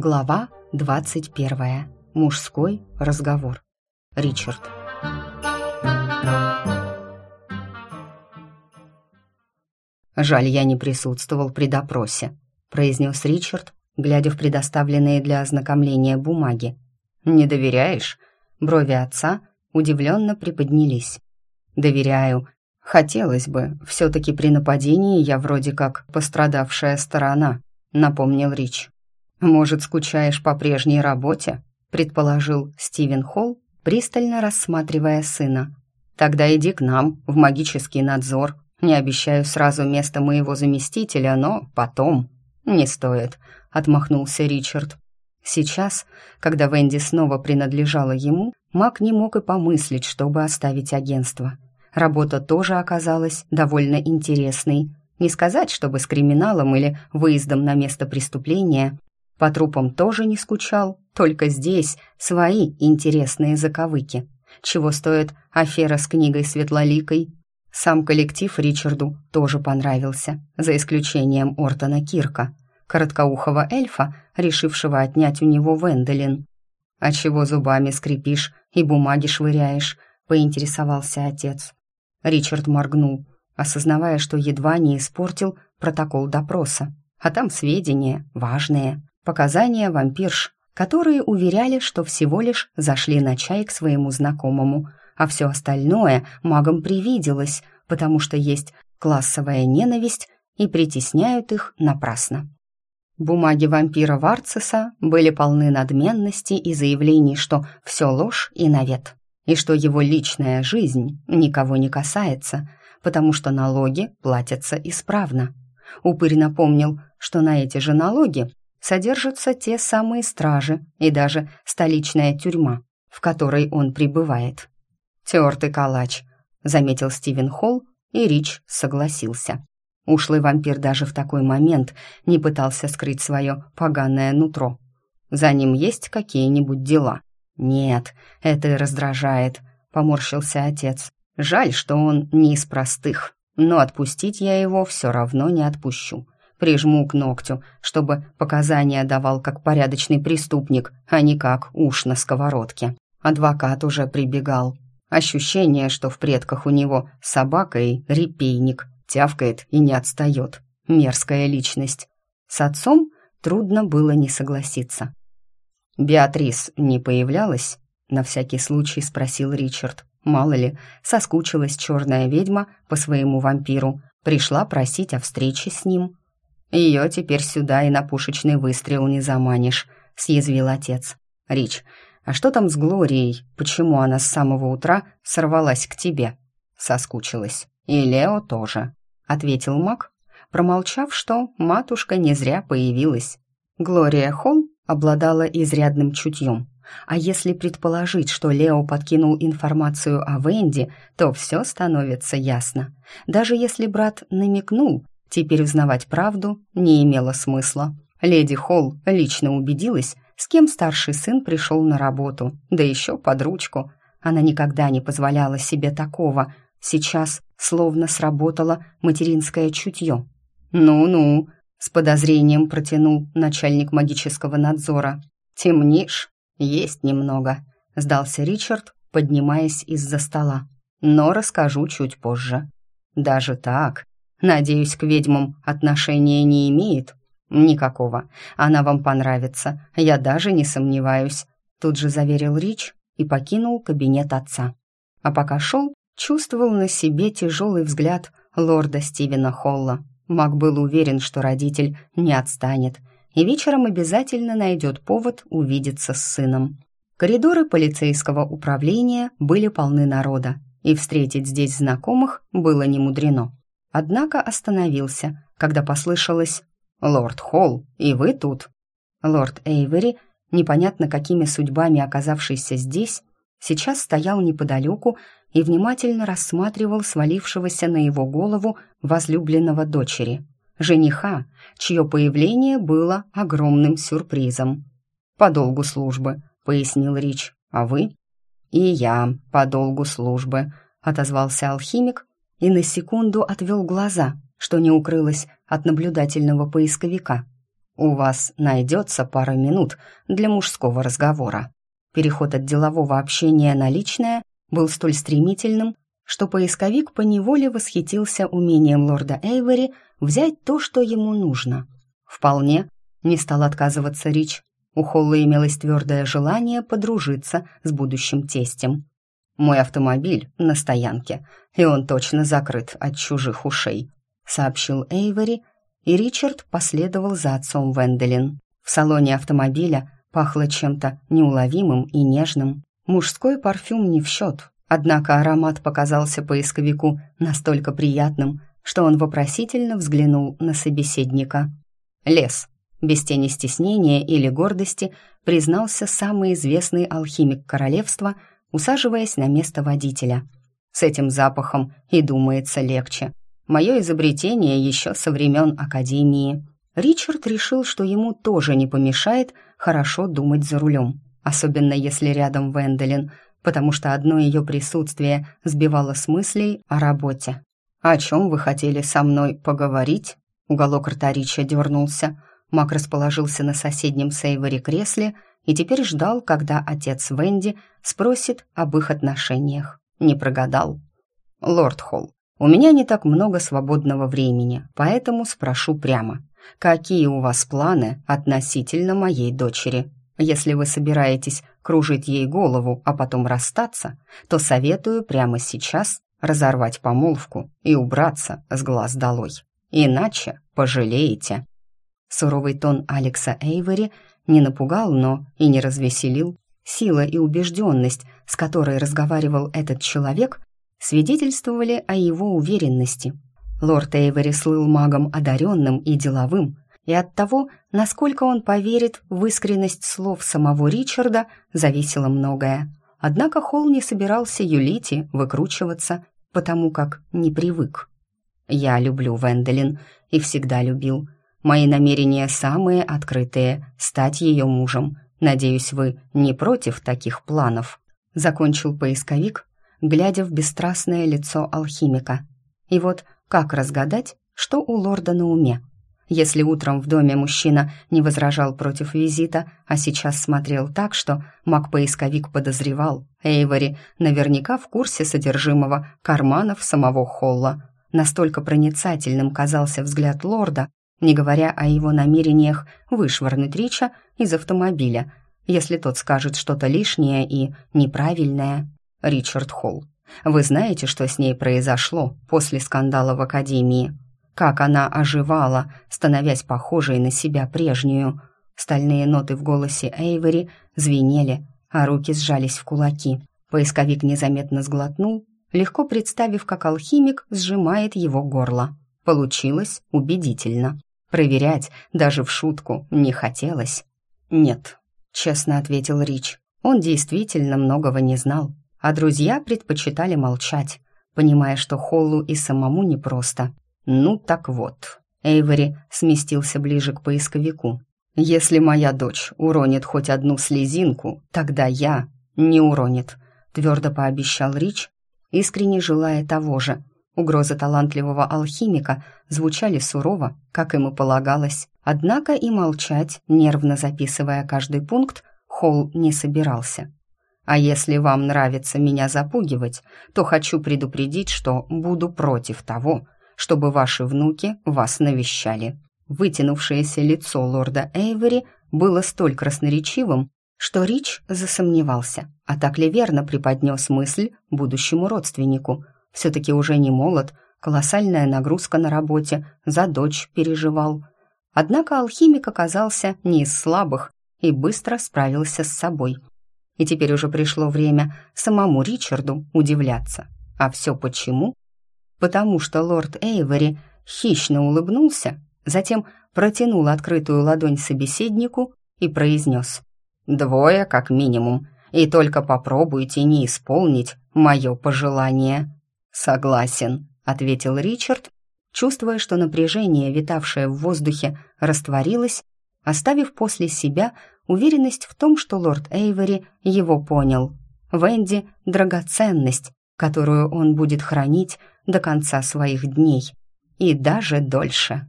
Глава 21. Мужской разговор. Ричард. «Жаль, я не присутствовал при допросе», — произнес Ричард, глядя в предоставленные для ознакомления бумаги. «Не доверяешь?» Брови отца удивленно приподнялись. «Доверяю. Хотелось бы. Все-таки при нападении я вроде как пострадавшая сторона», — напомнил Рич. «Может, скучаешь по прежней работе?» — предположил Стивен Холл, пристально рассматривая сына. «Тогда иди к нам, в магический надзор. Не обещаю сразу место моего заместителя, но потом...» «Не стоит», — отмахнулся Ричард. Сейчас, когда Венди снова принадлежала ему, маг не мог и помыслить, чтобы оставить агентство. Работа тоже оказалась довольно интересной. Не сказать, чтобы с криминалом или выездом на место преступления, по трупам тоже не скучал, только здесь свои интересные заковыки. Чего стоит афера с книгой Светлоликой? Сам коллектив Ричарду тоже понравился, за исключением Ортона Кирка, короткоухого эльфа, решившего отнять у него Венделин. «А чего зубами скрипишь и бумаги швыряешь?» — поинтересовался отец. Ричард моргнул, осознавая, что едва не испортил протокол допроса. А там сведения важные показания вампирш, которые уверяли, что всего лишь зашли на чай к своему знакомому, а все остальное магам привиделось, потому что есть классовая ненависть и притесняют их напрасно. Бумаги вампира Варцеса были полны надменности и заявлений, что все ложь и навет, и что его личная жизнь никого не касается, потому что налоги платятся исправно. Упырь напомнил, что на эти же налоги содержатся те самые стражи и даже столичная тюрьма, в которой он пребывает. «Тертый калач», — заметил Стивен Холл, и Рич согласился. Ушлый вампир даже в такой момент не пытался скрыть свое поганое нутро. За ним есть какие-нибудь дела? Нет, это и раздражает, поморщился отец. Жаль, что он не из простых, но отпустить я его все равно не отпущу прижму к ногтю, чтобы показания давал как порядочный преступник, а не как уж на сковородке. Адвокат уже прибегал. Ощущение, что в предках у него собака и репейник, тявкает и не отстает. Мерзкая личность. С отцом трудно было не согласиться. «Беатрис не появлялась?» — на всякий случай спросил Ричард. Мало ли, соскучилась черная ведьма по своему вампиру, пришла просить о встрече с ним. Ее теперь сюда и на пушечный выстрел не заманишь», — съязвил отец. «Рич, а что там с Глорией? Почему она с самого утра сорвалась к тебе?» Соскучилась. «И Лео тоже», — ответил Мак, промолчав, что матушка не зря появилась. Глория Холл обладала изрядным чутьем. А если предположить, что Лео подкинул информацию о Венди, то все становится ясно. Даже если брат намекнул, Теперь узнавать правду не имело смысла. Леди Холл лично убедилась, с кем старший сын пришел на работу, да еще под ручку. Она никогда не позволяла себе такого. Сейчас словно сработало материнское чутье. «Ну-ну», — с подозрением протянул начальник магического надзора. «Темнишь? Есть немного», — сдался Ричард, поднимаясь из-за стола. «Но расскажу чуть позже». «Даже так?» Надеюсь, к ведьмам отношения не имеет? Никакого. Она вам понравится. Я даже не сомневаюсь. Тут же заверил Рич и покинул кабинет отца. А пока шел, чувствовал на себе тяжелый взгляд лорда Стивена Холла. Мак был уверен, что родитель не отстанет и вечером обязательно найдет повод увидеться с сыном. Коридоры полицейского управления были полны народа, и встретить здесь знакомых было немудрено. Однако остановился, когда послышалось «Лорд Холл, и вы тут?» Лорд Эйвери, непонятно какими судьбами оказавшийся здесь, сейчас стоял неподалеку и внимательно рассматривал свалившегося на его голову возлюбленного дочери, жениха, чье появление было огромным сюрпризом. «По долгу службы», — пояснил Рич, — «а вы?» «И я по долгу службы», — отозвался алхимик, и на секунду отвел глаза, что не укрылось от наблюдательного поисковика. у вас найдется пара минут для мужского разговора». Переход от делового общения на личное был столь стремительным, что поисковик поневоле восхитился умением лорда Эйвери взять то, что ему нужно. Вполне не стал отказываться Рич. У Холла имелось твердое желание подружиться с будущим тестем. «Мой автомобиль на стоянке, и он точно закрыт от чужих ушей», сообщил Эйвери, и Ричард последовал за отцом Венделин. В салоне автомобиля пахло чем-то неуловимым и нежным. Мужской парфюм не в счет, однако аромат показался поисковику настолько приятным, что он вопросительно взглянул на собеседника. «Лес», без тени стеснения или гордости, признался самый известный алхимик королевства, усаживаясь на место водителя. «С этим запахом и думается легче. Мое изобретение еще со времен Академии». Ричард решил, что ему тоже не помешает хорошо думать за рулем, особенно если рядом Венделин, потому что одно ее присутствие сбивало с мыслей о работе. «О чем вы хотели со мной поговорить?» Уголок рта Рича дернулся. Мак расположился на соседнем Сейвори кресле и теперь ждал, когда отец Венди спросит об их отношениях. Не прогадал. «Лорд Холл, у меня не так много свободного времени, поэтому спрошу прямо. Какие у вас планы относительно моей дочери? Если вы собираетесь кружить ей голову, а потом расстаться, то советую прямо сейчас разорвать помолвку и убраться с глаз долой. Иначе пожалеете». Суровый тон Алекса Эйвери не напугал, но и не развеселил. Сила и убежденность, с которой разговаривал этот человек, свидетельствовали о его уверенности. Лорд Эйвери слыл магом одаренным и деловым, и от того, насколько он поверит в искренность слов самого Ричарда, зависело многое. Однако Холл не собирался юлить и выкручиваться, потому как не привык. «Я люблю Венделин и всегда любил. Мои намерения самые открытые — стать ее мужем. Надеюсь, вы не против таких планов?» Закончил поисковик, глядя в бесстрастное лицо алхимика. И вот как разгадать, что у лорда на уме? Если утром в доме мужчина не возражал против визита, а сейчас смотрел так, что маг-поисковик подозревал, Эйвори наверняка в курсе содержимого карманов самого Холла. Настолько проницательным казался взгляд лорда, не говоря о его намерениях вышвырнуть Рича из автомобиля, если тот скажет что-то лишнее и неправильное. Ричард Холл, вы знаете, что с ней произошло после скандала в Академии? Как она оживала, становясь похожей на себя прежнюю. Стальные ноты в голосе Эйвери звенели, а руки сжались в кулаки. Поисковик незаметно сглотнул, легко представив, как алхимик сжимает его горло. Получилось убедительно. Проверять даже в шутку не хотелось. «Нет», — честно ответил Рич. Он действительно многого не знал, а друзья предпочитали молчать, понимая, что Холлу и самому непросто. «Ну так вот». Эйвори сместился ближе к поисковику. «Если моя дочь уронит хоть одну слезинку, тогда я не уронит», — твердо пообещал Рич, искренне желая того же. Угрозы талантливого алхимика звучали сурово, как ему полагалось. Однако и молчать, нервно записывая каждый пункт, Холл не собирался. «А если вам нравится меня запугивать, то хочу предупредить, что буду против того, чтобы ваши внуки вас навещали». Вытянувшееся лицо лорда Эйвери было столь красноречивым, что Рич засомневался, а так ли верно преподнес мысль будущему родственнику. Все-таки уже не молод, колоссальная нагрузка на работе, за дочь переживал. Однако алхимик оказался не из слабых и быстро справился с собой. И теперь уже пришло время самому Ричарду удивляться. А все почему? потому что лорд Эйвери хищно улыбнулся, затем протянул открытую ладонь собеседнику и произнес «Двое, как минимум, и только попробуйте не исполнить мое пожелание». «Согласен», — ответил Ричард, чувствуя, что напряжение, витавшее в воздухе, растворилось, оставив после себя уверенность в том, что лорд Эйвери его понял. Венди — драгоценность, которую он будет хранить до конца своих дней и даже дольше.